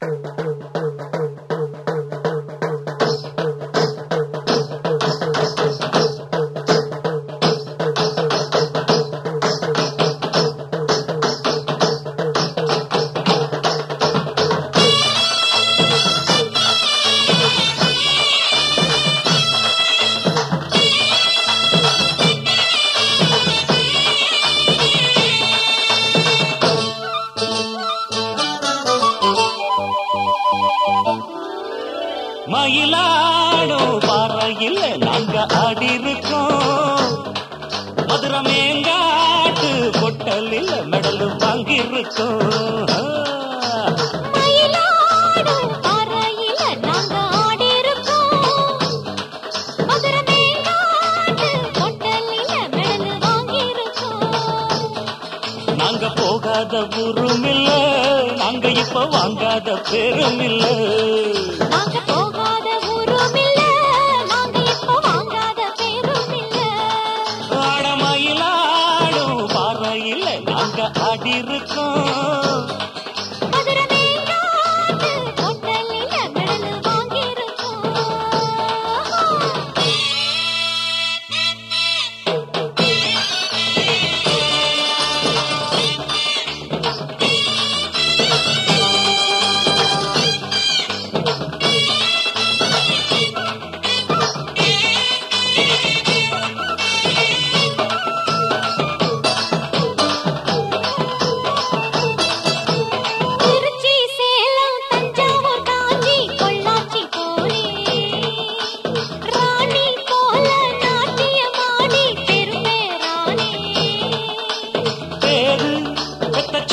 Thank you. மயிலாடோ பாறையில் நாங்க ஆடி இருக்கோம் மதுரை பொட்டலில் மெடலும் வாங்கியிருக்கோம். வாங்காத பேரும் இல்ல நாங்க இப்ப வாங்காத பேரும் இல்ல. ஆட மயிலாடும் பாறையில் நாங்க ஆடி இருக்கோம்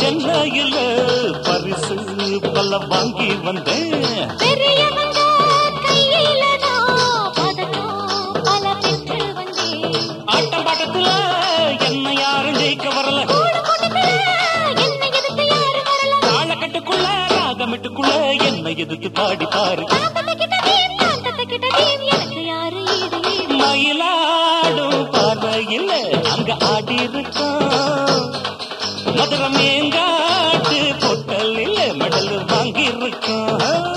பெத்த சென்னையில் பரிசு பல வாங்கி வந்தேன். ஆட்டம் பாட்டத்துல என்ன யாரும் ஜெயிக்க வரல. என்னை தாளக்கட்டுக்குள்ள ராகமிட்டுக்குள்ள என்ன எதிர்த்து பாடி பாரு. மயிலாடும் பார்வையில் அங்க ஆடி இருக்கோம் மதுரை மேங்காட்டு பொட்டலில் மடல் வாங்கியிருக்கான்.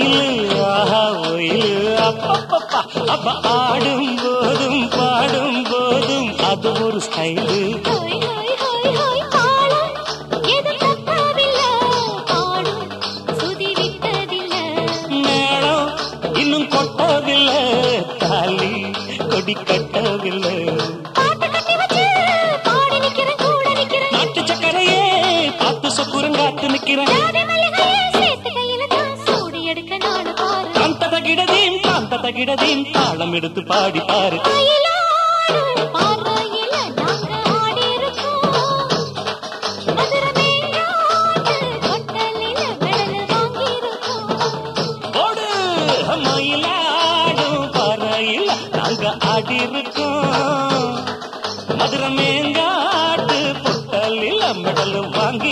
மயிலு ஆஹா ஒயிலு. அப்பப்பப்பா. அப்ப ஆடும் போதும் பாடும் போதும். அது ஒரு ஸ்டைலு இன்னும் கொட்டவில்லை தாலி கொடி கட்டவில்லை நாட்டு சக்கரையே பார்த்து சொக்குரங்காத்து நிக்கிறேன். தகிடதீம் காந்த தகிடதீம் தாளம் எடுத்து பாடி பாரு. நாங்க வாங்கியிருக்கோம். ஆடி இருக்கோம் மதுரை மேங்காட்டு பொட்டலில் மெடல் வாங்கி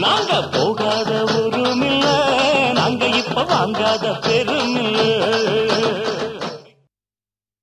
நாங்க போகாத ஊரும் நாங்க இப்ப வாங்காத பெரும்